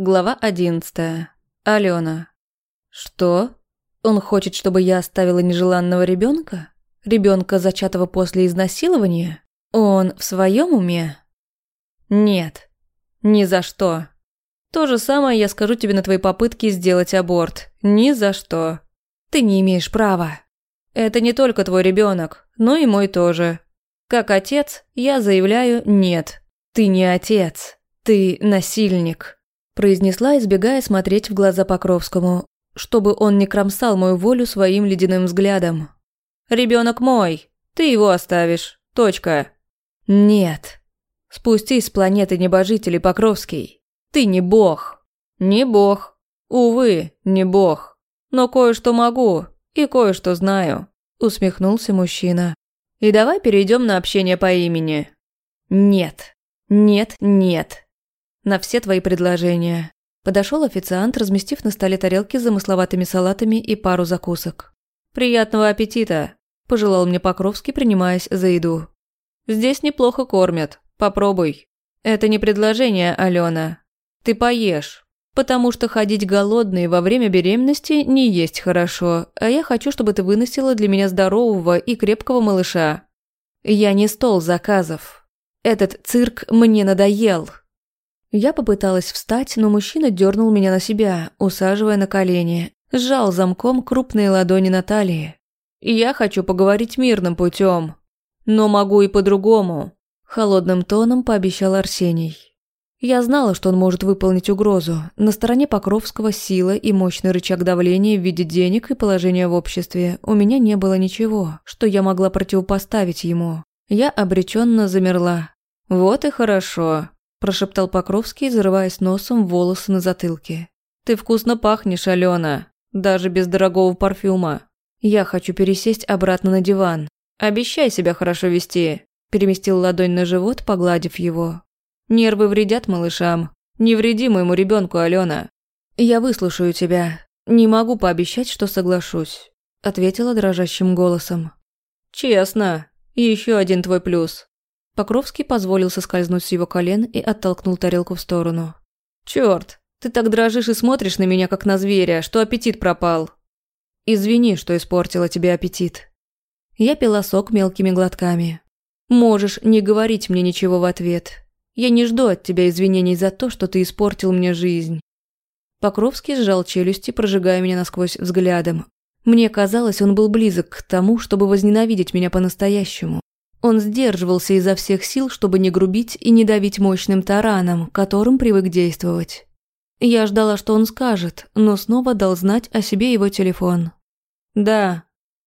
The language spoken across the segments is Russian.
Глава одиннадцатая. Алена. Что? Он хочет, чтобы я оставила нежеланного ребенка? Ребенка, зачатого после изнасилования? Он в своем уме? Нет. Ни за что. То же самое я скажу тебе на твои попытки сделать аборт. Ни за что. Ты не имеешь права. Это не только твой ребенок, но и мой тоже. Как отец, я заявляю «нет». Ты не отец. Ты насильник произнесла, избегая смотреть в глаза Покровскому, чтобы он не кромсал мою волю своим ледяным взглядом. Ребенок мой, ты его оставишь. Точка. Нет. Спустись с планеты небожителей, Покровский. Ты не бог. Не бог. Увы, не бог. Но кое-что могу и кое-что знаю. Усмехнулся мужчина. И давай перейдем на общение по имени. Нет. Нет, нет на все твои предложения. Подошел официант, разместив на столе тарелки с замысловатыми салатами и пару закусок. «Приятного аппетита!» – пожелал мне Покровский, принимаясь за еду. «Здесь неплохо кормят. Попробуй. Это не предложение, Алена. Ты поешь. Потому что ходить голодной во время беременности не есть хорошо, а я хочу, чтобы ты выносила для меня здорового и крепкого малыша. Я не стол заказов. Этот цирк мне надоел». Я попыталась встать, но мужчина дернул меня на себя, усаживая на колени, сжал замком крупные ладони Натальи. «Я хочу поговорить мирным путем, но могу и по-другому», – холодным тоном пообещал Арсений. Я знала, что он может выполнить угрозу. На стороне Покровского сила и мощный рычаг давления в виде денег и положения в обществе. У меня не было ничего, что я могла противопоставить ему. Я обреченно замерла. «Вот и хорошо», прошептал Покровский, зарываясь носом в волосы на затылке. «Ты вкусно пахнешь, Алена, даже без дорогого парфюма. Я хочу пересесть обратно на диван. Обещай себя хорошо вести», переместил ладонь на живот, погладив его. «Нервы вредят малышам. Не вреди моему ребенку, Алена». «Я выслушаю тебя. Не могу пообещать, что соглашусь», ответила дрожащим голосом. «Честно. Еще один твой плюс. Покровский позволил соскользнуть с его колен и оттолкнул тарелку в сторону. «Чёрт, ты так дрожишь и смотришь на меня, как на зверя, что аппетит пропал. Извини, что испортила тебе аппетит». Я пила сок мелкими глотками. «Можешь не говорить мне ничего в ответ. Я не жду от тебя извинений за то, что ты испортил мне жизнь». Покровский сжал челюсти, прожигая меня насквозь взглядом. Мне казалось, он был близок к тому, чтобы возненавидеть меня по-настоящему. Он сдерживался изо всех сил, чтобы не грубить и не давить мощным тараном, которым привык действовать. Я ждала, что он скажет, но снова дал знать о себе его телефон. «Да.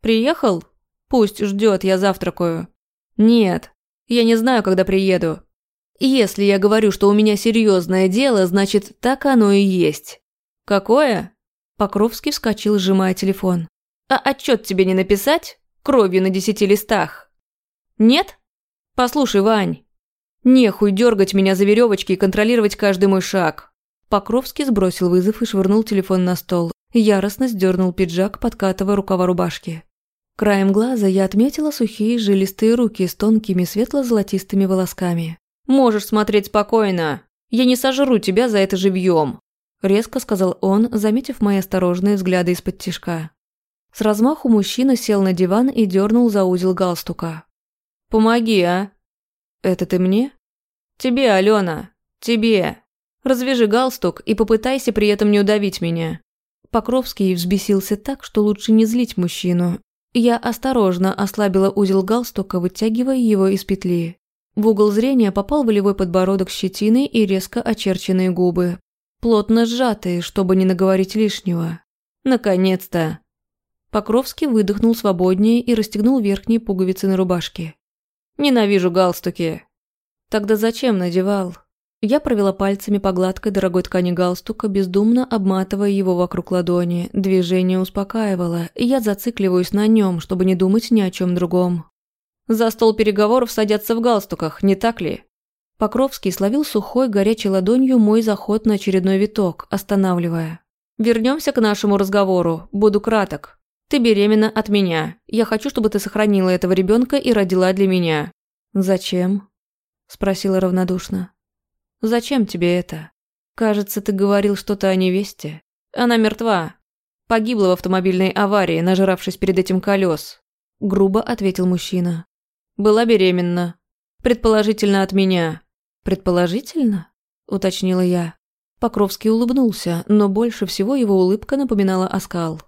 Приехал? Пусть ждет, я завтракаю». «Нет. Я не знаю, когда приеду. Если я говорю, что у меня серьезное дело, значит, так оно и есть». «Какое?» Покровский вскочил, сжимая телефон. «А отчет тебе не написать? Кровью на десяти листах?» Нет? Послушай, Вань, нехуй дергать меня за веревочки и контролировать каждый мой шаг. Покровский сбросил вызов и швырнул телефон на стол. Яростно сдернул пиджак, подкатывая рукава рубашки. Краем глаза я отметила сухие жилистые руки с тонкими светло-золотистыми волосками. «Можешь смотреть спокойно. Я не сожру тебя за это живьем», – резко сказал он, заметив мои осторожные взгляды из-под тишка. С размаху мужчина сел на диван и дернул за узел галстука. Помоги, а? Это ты мне? Тебе, Алена, тебе. Развяжи галстук и попытайся при этом не удавить меня. Покровский взбесился так, что лучше не злить мужчину. Я осторожно ослабила узел галстука, вытягивая его из петли. В угол зрения попал волевой подбородок щетины и резко очерченные губы. Плотно сжатые, чтобы не наговорить лишнего. Наконец-то. Покровский выдохнул свободнее и расстегнул верхние пуговицы на рубашке. Ненавижу галстуки. Тогда зачем надевал? Я провела пальцами по гладкой дорогой ткани галстука, бездумно обматывая его вокруг ладони. Движение успокаивало, и я зацикливаюсь на нем, чтобы не думать ни о чем другом. За стол переговоров садятся в галстуках, не так ли? Покровский словил сухой, горячей ладонью мой заход на очередной виток, останавливая. Вернемся к нашему разговору. Буду краток. Ты беременна от меня. Я хочу, чтобы ты сохранила этого ребенка и родила для меня». «Зачем?» – спросила равнодушно. «Зачем тебе это?» Кажется, ты говорил что-то о невесте. Она мертва. Погибла в автомобильной аварии, нажравшись перед этим колес. Грубо ответил мужчина. Была беременна. Предположительно от меня. Предположительно? Уточнила я. Покровский улыбнулся, но больше всего его улыбка напоминала оскал.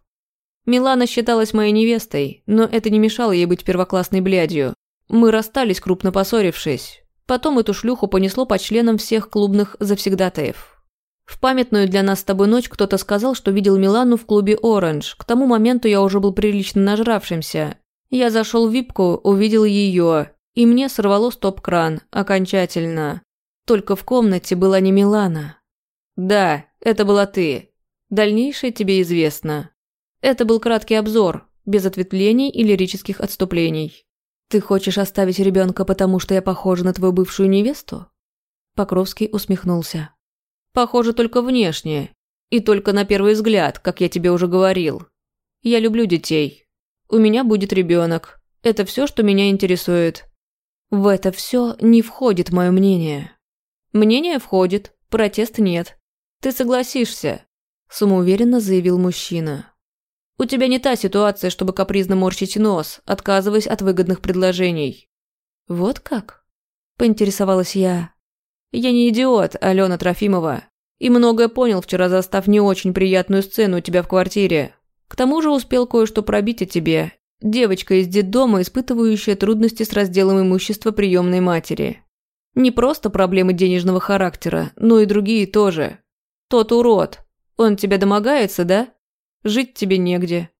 Милана считалась моей невестой, но это не мешало ей быть первоклассной блядью. Мы расстались, крупно поссорившись. Потом эту шлюху понесло по членам всех клубных завсегдатаев. В памятную для нас с тобой ночь кто-то сказал, что видел Милану в клубе «Оранж». К тому моменту я уже был прилично нажравшимся. Я зашел в випку, увидел ее, и мне сорвало стоп-кран, окончательно. Только в комнате была не Милана. Да, это была ты. Дальнейшее тебе известно. Это был краткий обзор, без ответвлений и лирических отступлений. Ты хочешь оставить ребенка, потому что я похожа на твою бывшую невесту? Покровский усмехнулся. Похоже только внешне. И только на первый взгляд, как я тебе уже говорил. Я люблю детей. У меня будет ребенок. Это все, что меня интересует. В это все не входит мое мнение. Мнение входит, протест нет. Ты согласишься, самоуверенно заявил мужчина. У тебя не та ситуация, чтобы капризно морщить нос, отказываясь от выгодных предложений. Вот как? Поинтересовалась я. Я не идиот, Алена Трофимова. И многое понял вчера, застав не очень приятную сцену у тебя в квартире. К тому же успел кое-что пробить о тебе. Девочка из детдома, испытывающая трудности с разделом имущества приемной матери. Не просто проблемы денежного характера, но и другие тоже. Тот урод. Он тебя домогается, да? Жить тебе негде.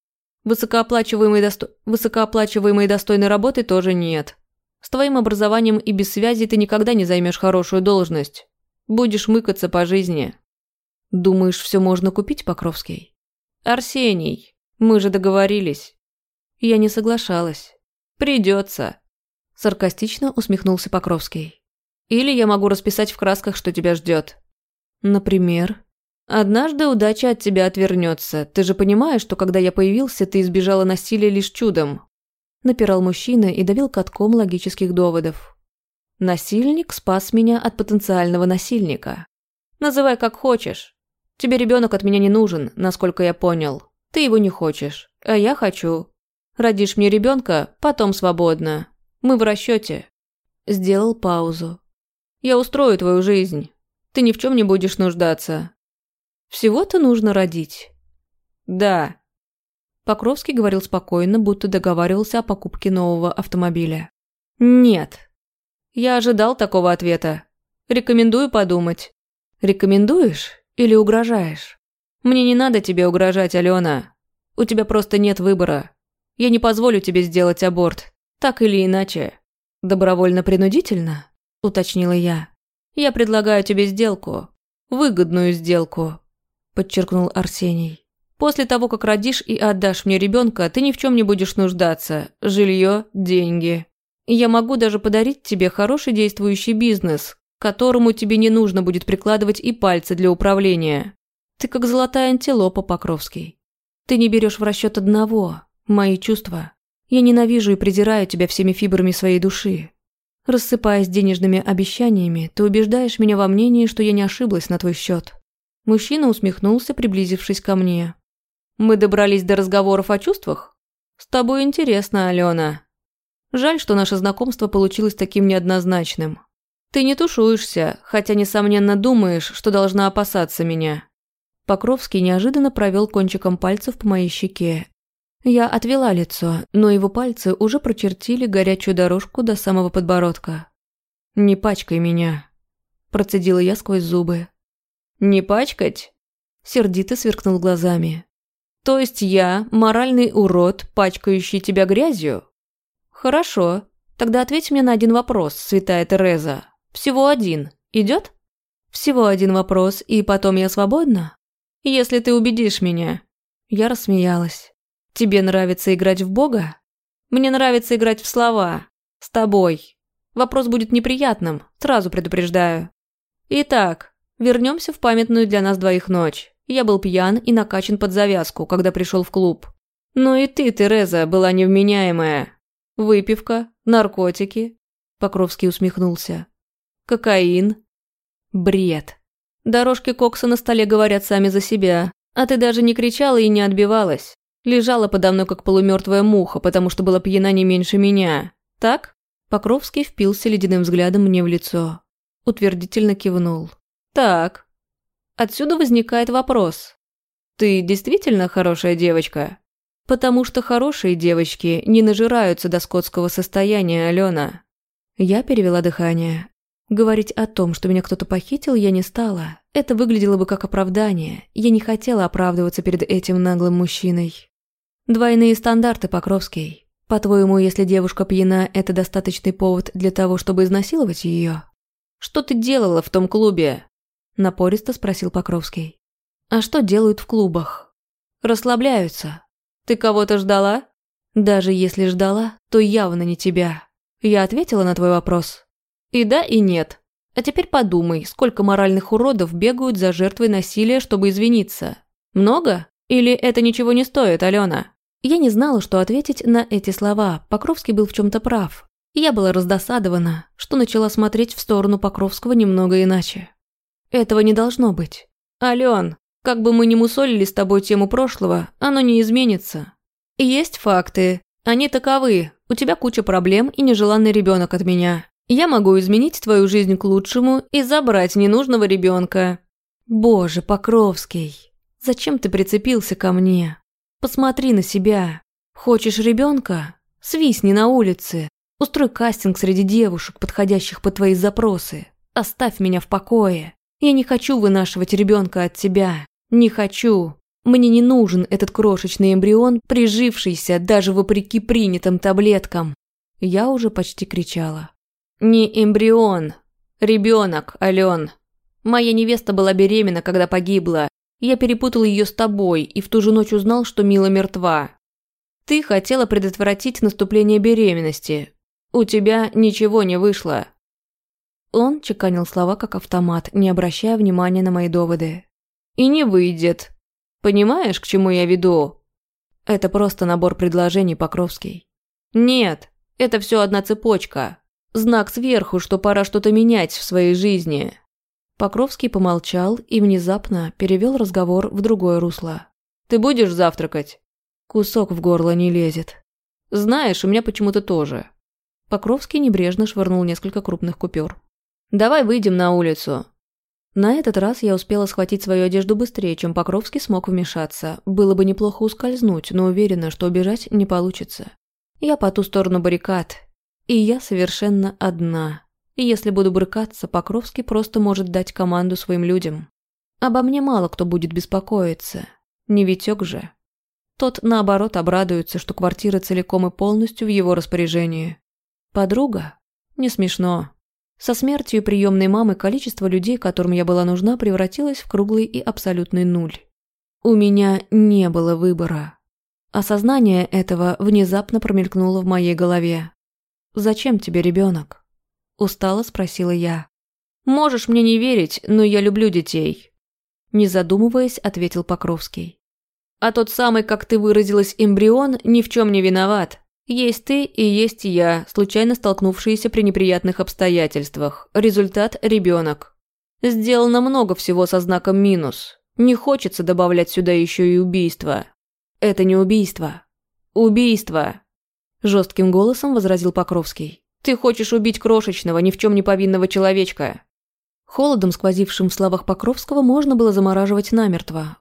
Высокооплачиваемой, досто... Высокооплачиваемой достойной работы тоже нет. С твоим образованием и без связи ты никогда не займешь хорошую должность. Будешь мыкаться по жизни. Думаешь, все можно купить, Покровский? Арсений, мы же договорились. Я не соглашалась. Придется. Саркастично усмехнулся Покровский. Или я могу расписать в красках, что тебя ждет. Например? Однажды удача от тебя отвернется. Ты же понимаешь, что когда я появился, ты избежала насилия лишь чудом напирал мужчина и давил катком логических доводов. Насильник спас меня от потенциального насильника. Называй как хочешь. Тебе ребенок от меня не нужен, насколько я понял. Ты его не хочешь, а я хочу. Родишь мне ребенка, потом свободно. Мы в расчете. Сделал паузу. Я устрою твою жизнь. Ты ни в чем не будешь нуждаться. Всего-то нужно родить. Да, Покровский говорил спокойно, будто договаривался о покупке нового автомобиля. «Нет». Я ожидал такого ответа. Рекомендую подумать. Рекомендуешь или угрожаешь? Мне не надо тебе угрожать, Алена. У тебя просто нет выбора. Я не позволю тебе сделать аборт. Так или иначе. Добровольно-принудительно? Уточнила я. Я предлагаю тебе сделку. Выгодную сделку. Подчеркнул Арсений. После того, как родишь и отдашь мне ребенка, ты ни в чем не будешь нуждаться. Жилье, деньги. Я могу даже подарить тебе хороший действующий бизнес, которому тебе не нужно будет прикладывать и пальцы для управления. Ты как золотая антилопа, Покровский. Ты не берешь в расчет одного – мои чувства. Я ненавижу и презираю тебя всеми фибрами своей души. Рассыпаясь денежными обещаниями, ты убеждаешь меня во мнении, что я не ошиблась на твой счет. Мужчина усмехнулся, приблизившись ко мне. Мы добрались до разговоров о чувствах? С тобой интересно, Алена. Жаль, что наше знакомство получилось таким неоднозначным. Ты не тушуешься, хотя, несомненно, думаешь, что должна опасаться меня. Покровский неожиданно провел кончиком пальцев по моей щеке. Я отвела лицо, но его пальцы уже прочертили горячую дорожку до самого подбородка. «Не пачкай меня», – процедила я сквозь зубы. «Не пачкать?» – сердито сверкнул глазами. То есть я моральный урод, пачкающий тебя грязью? Хорошо. Тогда ответь мне на один вопрос, святая Тереза. Всего один. Идет? Всего один вопрос, и потом я свободна? Если ты убедишь меня. Я рассмеялась. Тебе нравится играть в Бога? Мне нравится играть в слова. С тобой. Вопрос будет неприятным, сразу предупреждаю. Итак, вернемся в памятную для нас двоих ночь. Я был пьян и накачан под завязку, когда пришел в клуб. Но и ты, Тереза, была невменяемая. Выпивка, наркотики. Покровский усмехнулся. Кокаин. Бред. Дорожки кокса на столе говорят сами за себя, а ты даже не кричала и не отбивалась. Лежала подо мной, как полумертвая муха, потому что была пьяна не меньше меня. Так?» Покровский впился ледяным взглядом мне в лицо. Утвердительно кивнул. «Так. Отсюда возникает вопрос. Ты действительно хорошая девочка?» «Потому что хорошие девочки не нажираются до скотского состояния, Алена». Я перевела дыхание. Говорить о том, что меня кто-то похитил, я не стала. Это выглядело бы как оправдание. Я не хотела оправдываться перед этим наглым мужчиной. Двойные стандарты, Покровский. По-твоему, если девушка пьяна, это достаточный повод для того, чтобы изнасиловать ее? Что ты делала в том клубе? Напористо спросил Покровский. А что делают в клубах? Расслабляются. Ты кого-то ждала? Даже если ждала, то явно не тебя. Я ответила на твой вопрос. И да, и нет. А теперь подумай, сколько моральных уродов бегают за жертвой насилия, чтобы извиниться. Много? Или это ничего не стоит, Алена? Я не знала, что ответить на эти слова. Покровский был в чем-то прав. Я была раздосадована, что начала смотреть в сторону Покровского немного иначе. Этого не должно быть. Ален, как бы мы ни мусолили с тобой тему прошлого, оно не изменится. Есть факты. Они таковы. У тебя куча проблем и нежеланный ребенок от меня. Я могу изменить твою жизнь к лучшему и забрать ненужного ребенка. Боже, Покровский, зачем ты прицепился ко мне? Посмотри на себя. Хочешь ребенка? Свистни на улице. Устрой кастинг среди девушек, подходящих под твои запросы. Оставь меня в покое. Я не хочу вынашивать ребенка от тебя. Не хочу. Мне не нужен этот крошечный эмбрион, прижившийся даже вопреки принятым таблеткам. Я уже почти кричала. Не эмбрион. Ребенок, Ален. Моя невеста была беременна, когда погибла. Я перепутал ее с тобой и в ту же ночь узнал, что Мила мертва. Ты хотела предотвратить наступление беременности. У тебя ничего не вышло. Он чеканил слова как автомат, не обращая внимания на мои доводы. И не выйдет. Понимаешь, к чему я веду? Это просто набор предложений, Покровский. Нет, это все одна цепочка. Знак сверху, что пора что-то менять в своей жизни. Покровский помолчал и внезапно перевел разговор в другое русло. «Ты будешь завтракать?» Кусок в горло не лезет. «Знаешь, у меня почему-то тоже». Покровский небрежно швырнул несколько крупных купюр. «Давай выйдем на улицу». На этот раз я успела схватить свою одежду быстрее, чем Покровский смог вмешаться. Было бы неплохо ускользнуть, но уверена, что убежать не получится. Я по ту сторону баррикад, и я совершенно одна. И если буду брыкаться, Покровский просто может дать команду своим людям. Обо мне мало кто будет беспокоиться. Не Витек же. Тот, наоборот, обрадуется, что квартира целиком и полностью в его распоряжении. Подруга? Не смешно. Со смертью приемной мамы количество людей, которым я была нужна, превратилось в круглый и абсолютный нуль. У меня не было выбора. Осознание этого внезапно промелькнуло в моей голове. «Зачем тебе ребенок? Устало спросила я. «Можешь мне не верить, но я люблю детей», не задумываясь, ответил Покровский. «А тот самый, как ты выразилась, эмбрион ни в чем не виноват. Есть ты и есть я, случайно столкнувшиеся при неприятных обстоятельствах. Результат – ребенок. Сделано много всего со знаком минус. Не хочется добавлять сюда еще и убийство. Это не убийство. Убийство!» Жестким голосом возразил Покровский. «Ты хочешь убить крошечного, ни в чем не повинного человечка!» Холодом, сквозившим в словах Покровского, можно было замораживать намертво.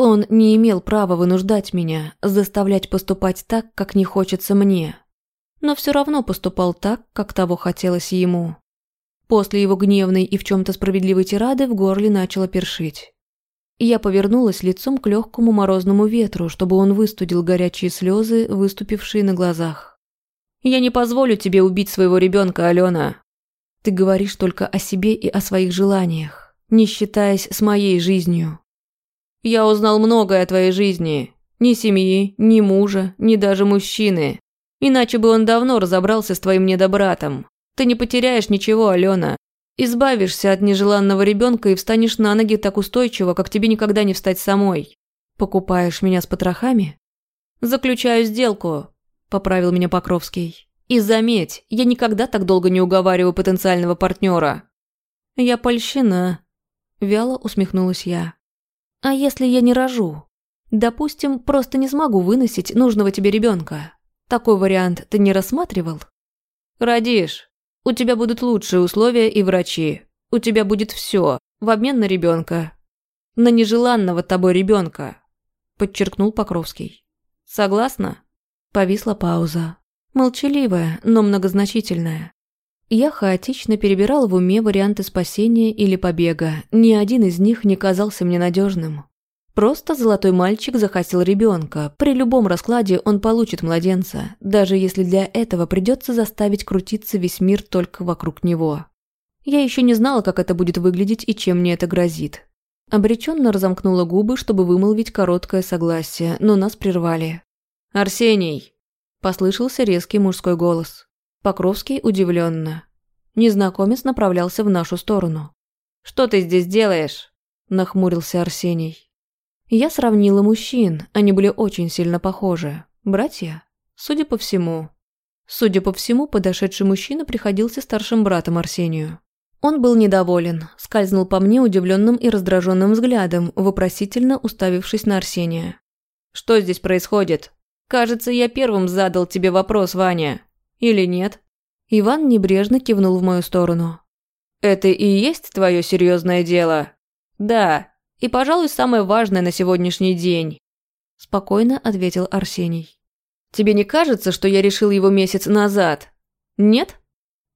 Он не имел права вынуждать меня, заставлять поступать так, как не хочется мне. Но все равно поступал так, как того хотелось ему. После его гневной и в чем-то справедливой тирады в горле начало першить. Я повернулась лицом к легкому морозному ветру, чтобы он выстудил горячие слезы, выступившие на глазах. «Я не позволю тебе убить своего ребенка, Алена. Ты говоришь только о себе и о своих желаниях, не считаясь с моей жизнью. Я узнал многое о твоей жизни. Ни семьи, ни мужа, ни даже мужчины. Иначе бы он давно разобрался с твоим недобратом. Ты не потеряешь ничего, Алена. Избавишься от нежеланного ребенка и встанешь на ноги так устойчиво, как тебе никогда не встать самой. Покупаешь меня с потрохами? Заключаю сделку, поправил меня Покровский. И заметь, я никогда так долго не уговариваю потенциального партнера. Я польщена, Вяло усмехнулась я. «А если я не рожу? Допустим, просто не смогу выносить нужного тебе ребенка. Такой вариант ты не рассматривал?» «Родишь. У тебя будут лучшие условия и врачи. У тебя будет все в обмен на ребенка. На нежеланного тобой ребенка, подчеркнул Покровский. Согласна? Повисла пауза. Молчаливая, но многозначительная. Я хаотично перебирала в уме варианты спасения или побега. Ни один из них не казался мне надежным. Просто золотой мальчик захотел ребенка. При любом раскладе он получит младенца, даже если для этого придется заставить крутиться весь мир только вокруг него. Я еще не знала, как это будет выглядеть и чем мне это грозит. Обреченно разомкнула губы, чтобы вымолвить короткое согласие, но нас прервали. «Арсений!» – послышался резкий мужской голос. Покровский удивленно. Незнакомец направлялся в нашу сторону. «Что ты здесь делаешь?» – нахмурился Арсений. Я сравнила мужчин, они были очень сильно похожи. Братья? Судя по всему. Судя по всему, подошедший мужчина приходился старшим братом Арсению. Он был недоволен, скользнул по мне удивленным и раздраженным взглядом, вопросительно уставившись на Арсения. «Что здесь происходит? Кажется, я первым задал тебе вопрос, Ваня. Или нет?» Иван небрежно кивнул в мою сторону. «Это и есть твое серьезное дело?» «Да, и, пожалуй, самое важное на сегодняшний день», – спокойно ответил Арсений. «Тебе не кажется, что я решил его месяц назад? Нет?»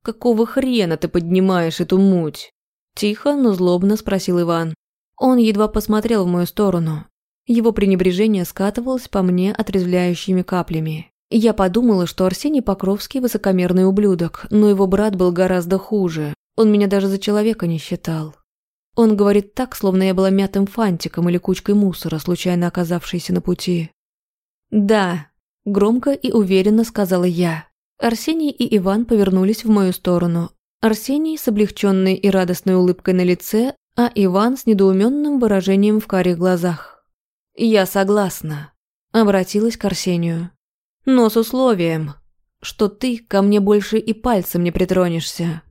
«Какого хрена ты поднимаешь эту муть?» Тихо, но злобно спросил Иван. Он едва посмотрел в мою сторону. Его пренебрежение скатывалось по мне отрезвляющими каплями. Я подумала, что Арсений Покровский высокомерный ублюдок, но его брат был гораздо хуже. Он меня даже за человека не считал. Он говорит так, словно я была мятым фантиком или кучкой мусора, случайно оказавшейся на пути. «Да», – громко и уверенно сказала я. Арсений и Иван повернулись в мою сторону. Арсений с облегченной и радостной улыбкой на лице, а Иван с недоуменным выражением в карих глазах. «Я согласна», – обратилась к Арсению. «Но с условием, что ты ко мне больше и пальцем не притронешься».